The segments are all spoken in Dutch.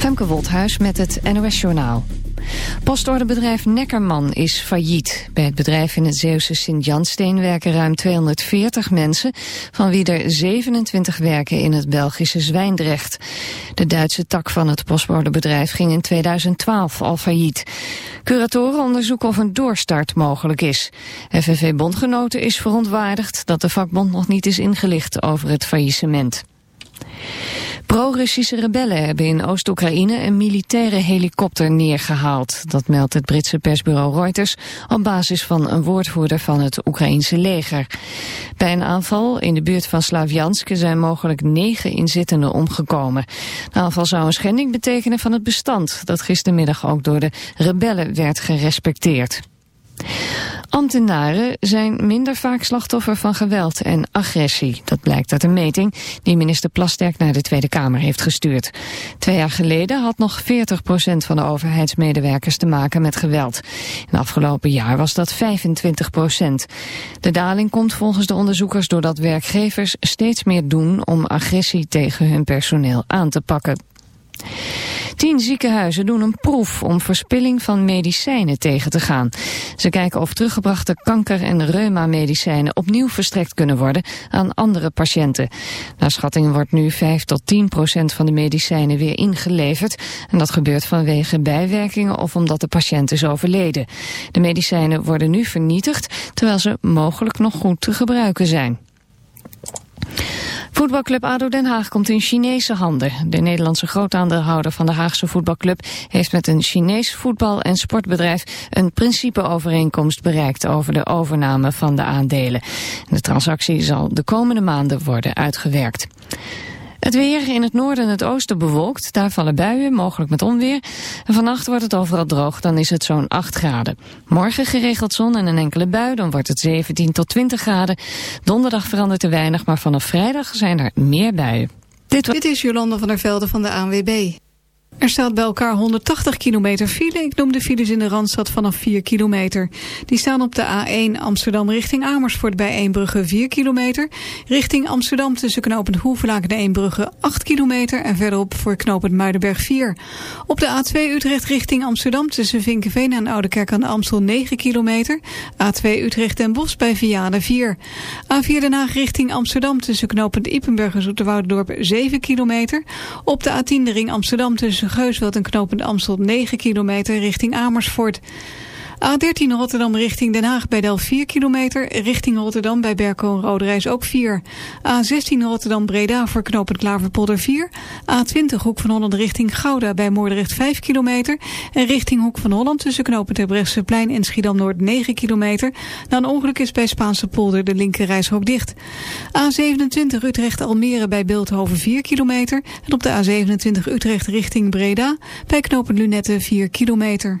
Femke Wolthuis met het NOS Journaal. Postorderbedrijf Neckerman is failliet. Bij het bedrijf in het Zeeuwse Sint-Jansteen werken ruim 240 mensen... van wie er 27 werken in het Belgische Zwijndrecht. De Duitse tak van het postorderbedrijf ging in 2012 al failliet. Curatoren onderzoeken of een doorstart mogelijk is. FNV-bondgenoten is verontwaardigd dat de vakbond nog niet is ingelicht over het faillissement. Pro-Russische rebellen hebben in Oost-Oekraïne een militaire helikopter neergehaald. Dat meldt het Britse persbureau Reuters op basis van een woordvoerder van het Oekraïense leger. Bij een aanval in de buurt van Slavjansk zijn mogelijk negen inzittenden omgekomen. De aanval zou een schending betekenen van het bestand dat gistermiddag ook door de rebellen werd gerespecteerd. Ambtenaren zijn minder vaak slachtoffer van geweld en agressie. Dat blijkt uit een meting die minister Plasterk naar de Tweede Kamer heeft gestuurd. Twee jaar geleden had nog 40% van de overheidsmedewerkers te maken met geweld. In afgelopen jaar was dat 25%. De daling komt volgens de onderzoekers doordat werkgevers steeds meer doen om agressie tegen hun personeel aan te pakken. Tien ziekenhuizen doen een proef om verspilling van medicijnen tegen te gaan. Ze kijken of teruggebrachte kanker- en reuma-medicijnen opnieuw verstrekt kunnen worden aan andere patiënten. Naar schattingen wordt nu 5 tot 10 procent van de medicijnen weer ingeleverd. En dat gebeurt vanwege bijwerkingen of omdat de patiënt is overleden. De medicijnen worden nu vernietigd, terwijl ze mogelijk nog goed te gebruiken zijn. Voetbalclub ADO Den Haag komt in Chinese handen. De Nederlandse grootaandeelhouder van de Haagse voetbalclub... heeft met een Chinees voetbal- en sportbedrijf... een principeovereenkomst bereikt over de overname van de aandelen. De transactie zal de komende maanden worden uitgewerkt. Het weer in het noorden en het oosten bewolkt. Daar vallen buien, mogelijk met onweer. En vannacht wordt het overal droog, dan is het zo'n 8 graden. Morgen geregeld zon en een enkele bui, dan wordt het 17 tot 20 graden. Donderdag verandert er weinig, maar vanaf vrijdag zijn er meer buien. Dit, Dit is Jolanda van der Velde van de ANWB. Er staat bij elkaar 180 kilometer file. Ik noem de files in de Randstad vanaf 4 kilometer. Die staan op de A1 Amsterdam richting Amersfoort bij Eembrugge 4 kilometer. Richting Amsterdam tussen knooppunt Hoevelaak en Eembrugge 8 kilometer. En verderop voor knooppunt Muidenberg 4. Op de A2 Utrecht richting Amsterdam tussen Vinkenveen en Oudekerk aan de Amstel 9 kilometer. A2 Utrecht en Bos bij Vianen 4. A4 Den Haag richting Amsterdam tussen knooppunt Ippenburg en Zoeterwoudendorp 7 kilometer. Op de A10 de ring Amsterdam tussen Geusveld en knopend Amstel 9 kilometer richting Amersfoort. A13 Rotterdam richting Den Haag bij Del 4 kilometer. Richting Rotterdam bij Berko en Roderijs ook 4. A16 Rotterdam Breda voor knooppunt Klaverpolder 4. A20 Hoek van Holland richting Gouda bij Moordrecht 5 kilometer. En richting Hoek van Holland tussen knooppunt plein en Schiedam Noord 9 kilometer. Na een ongeluk is bij Spaanse polder de linkerrijshoop dicht. A27 Utrecht Almere bij Beeldhoven 4 kilometer. En op de A27 Utrecht richting Breda bij knooppunt Lunette 4 kilometer.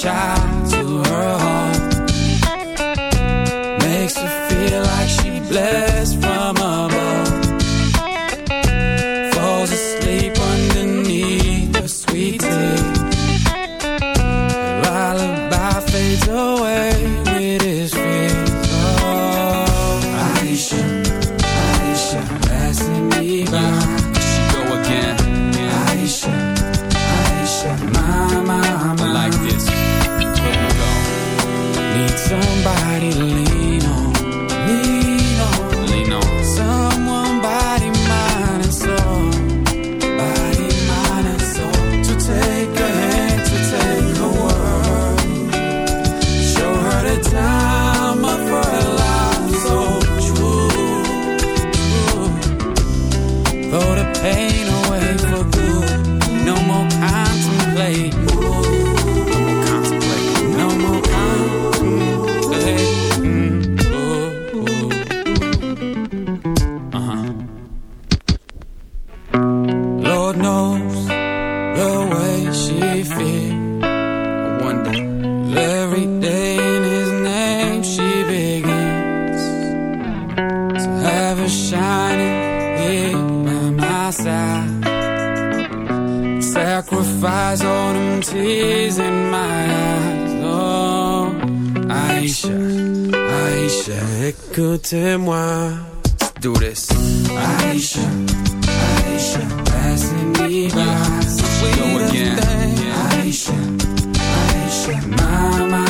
child Sacrifice all them tears in my eyes. Oh, Aisha, Aisha, écoutez-moi. Let's do this. Aisha, Aisha, passing me by. Go again. Aisha, Aisha, my, my, my.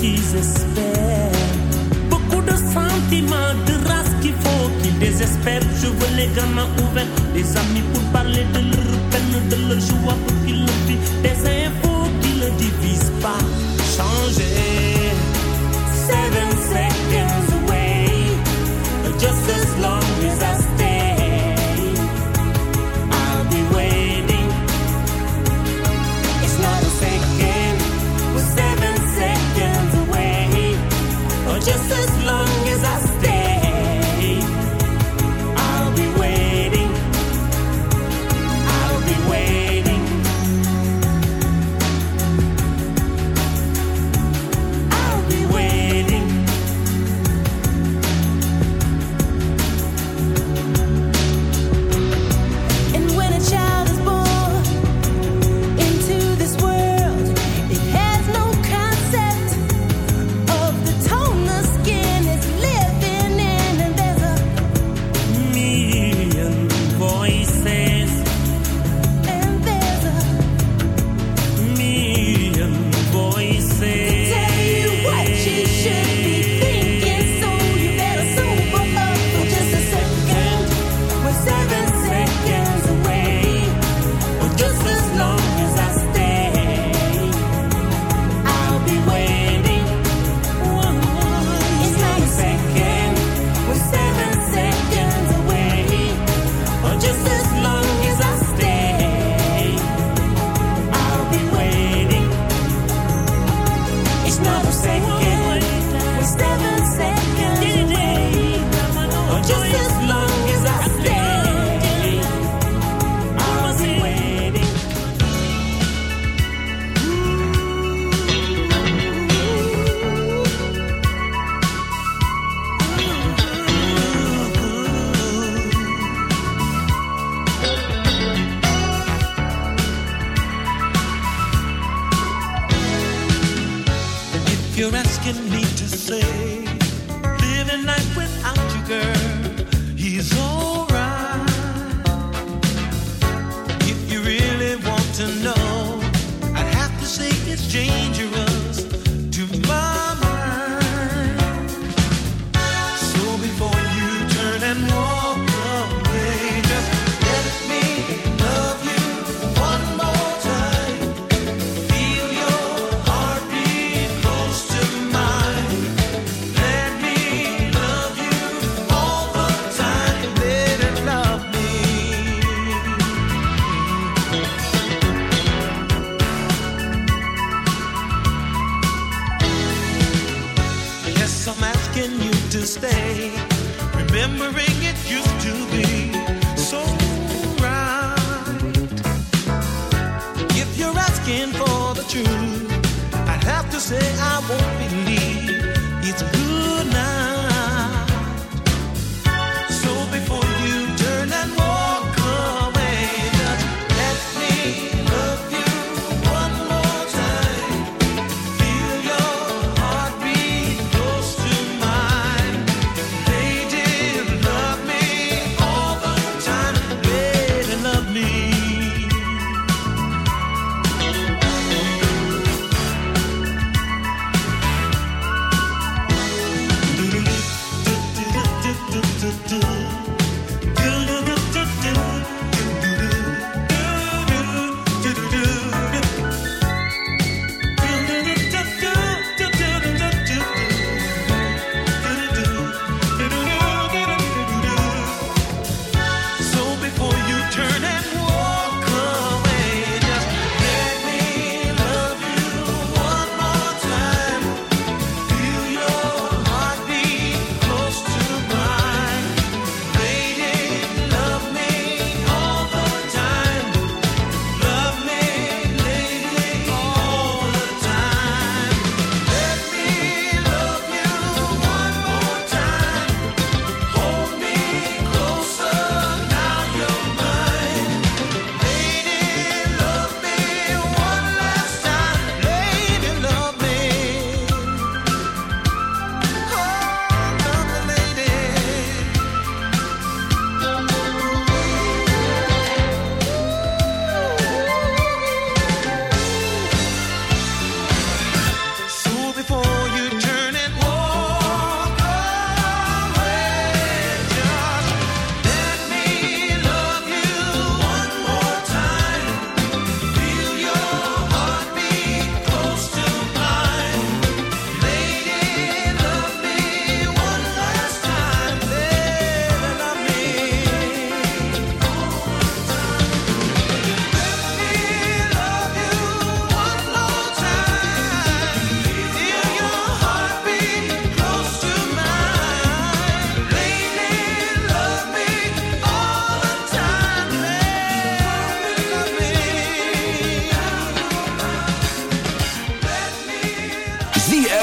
quis espère. Beaucoup de sentiments, de race qu'il faut qu'ils désespèrent. Je veux les gamins ouverts, amis pour parler de leur peine, de leur joie pour qu'ils le. Des infos qui ne divisent pas. Changer. Seven seconds away. Just a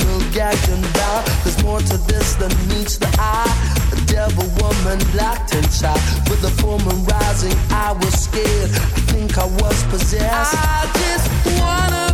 emotional. There's more to this than meets the eye. A devil woman locked inside. With the full moon rising, I was scared. I think I was possessed. I just wanna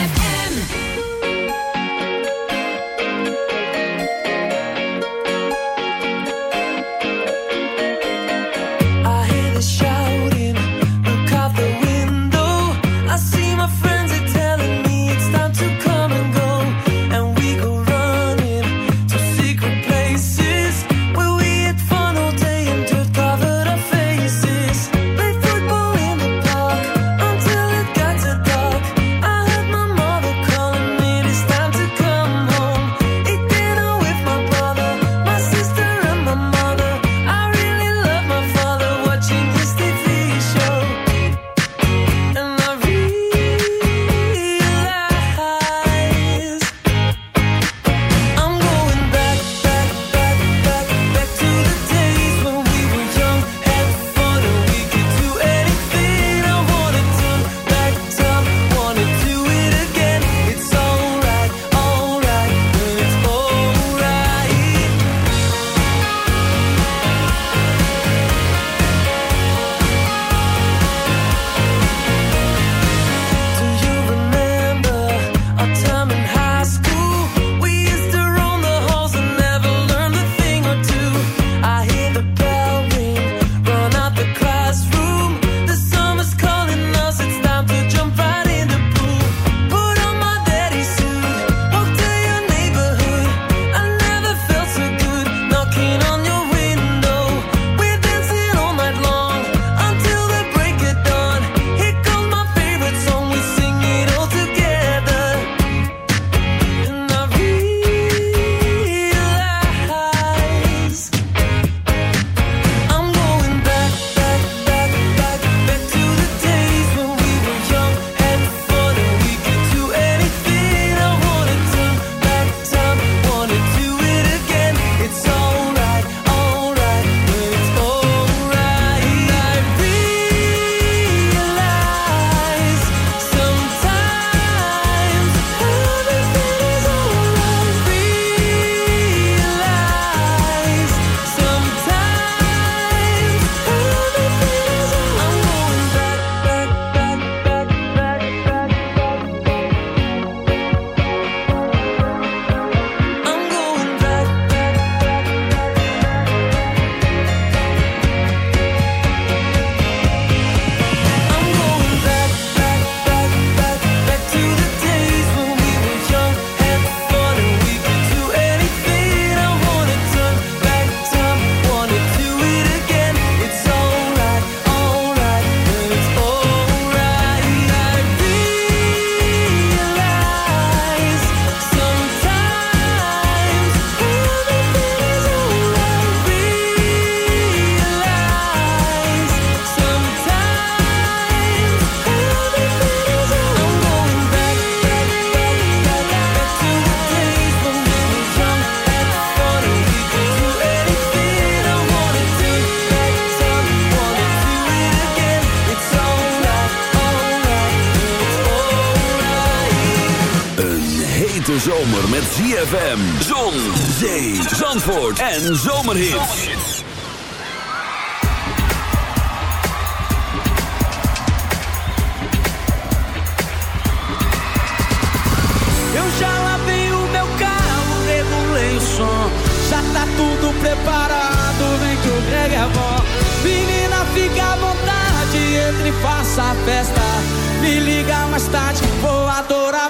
ZFM, Zon, Zee, Zandvoort en Zomerhits. Eu já lavei o meu carro, regulei o som. Já tá tudo preparado, vem que o Greg é bom. Menina, fica à vontade, entre e faça a festa. Me liga mais tarde, vou adorar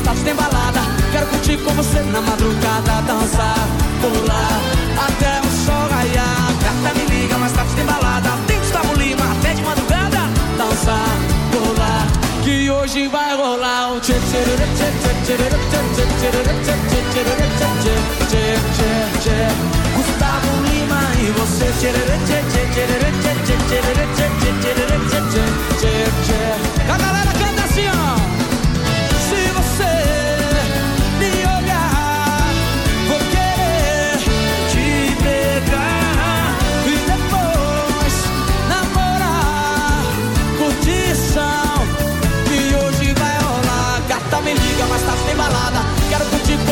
tarde tem balada. Quero curtir com você na madrugada, dançar, pular até o sol raiar. Gata me liga, mais tarde tem balada. Tem Gustavo Lima até de madrugada, dançar, pular. Que hoje vai rolar o Gustavo Lima e você tchê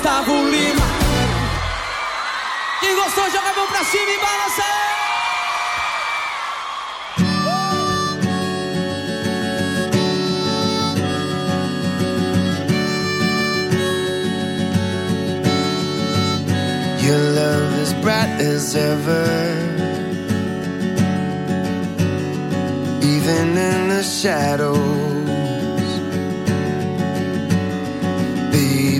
Gustavo Lima Quem gostou joga a mão pra cima e balança Your love is bright as ever. Even in the shadows.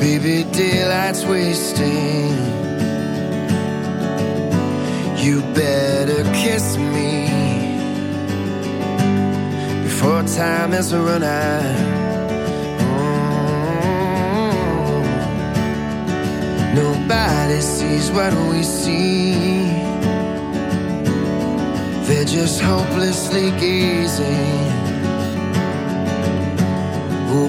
Baby, daylight's wasting. You better kiss me before time has run out. Nobody sees what we see. They're just hopelessly gazing. Oh,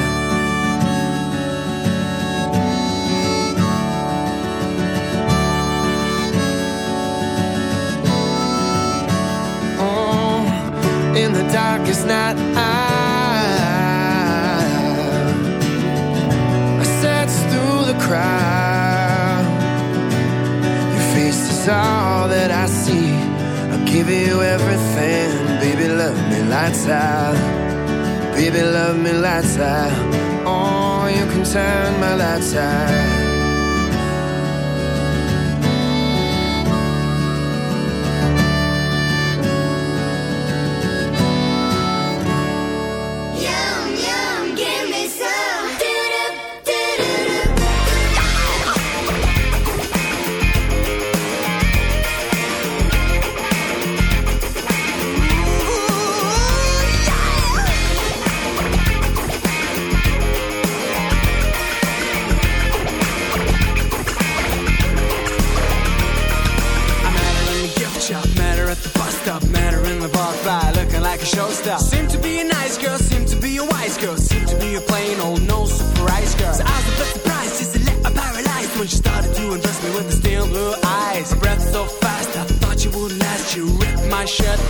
In the darkest night. I search through the crowd. Your face is all that I see. I'll give you everything, baby. Love me lights out. Baby, love me lights out. Oh, you can turn my lights out.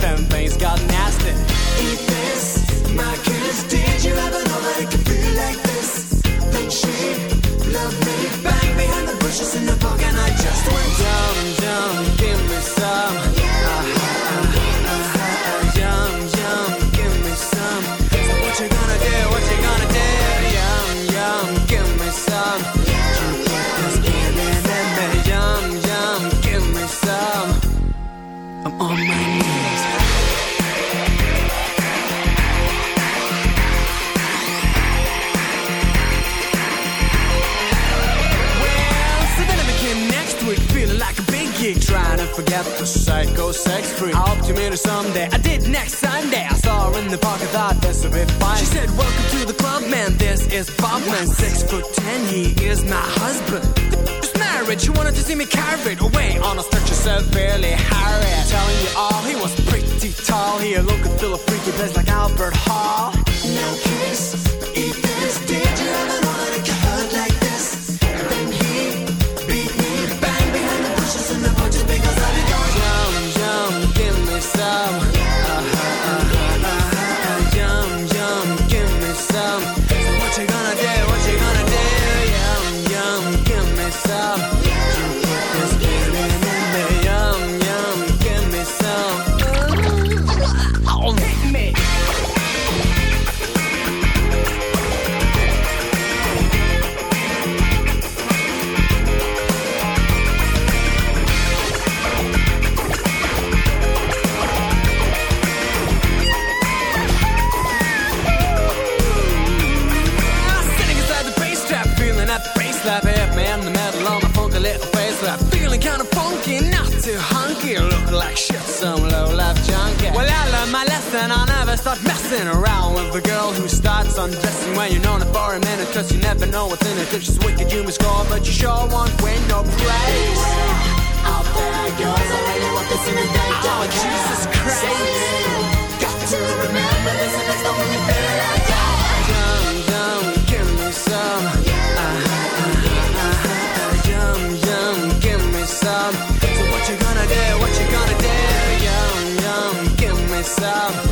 FM Cause you never know what's in it. Cause she's wicked, you must call, but you sure won't win no place. I'll bet yours, I really want this in the day. Oh, Jesus Christ. So got to remember this, and it's only fair. Yum, yum, give me some. Uh, uh, uh, yum, yum, give me some. So what you gonna do? What you gonna do? Yum, yum, give me some.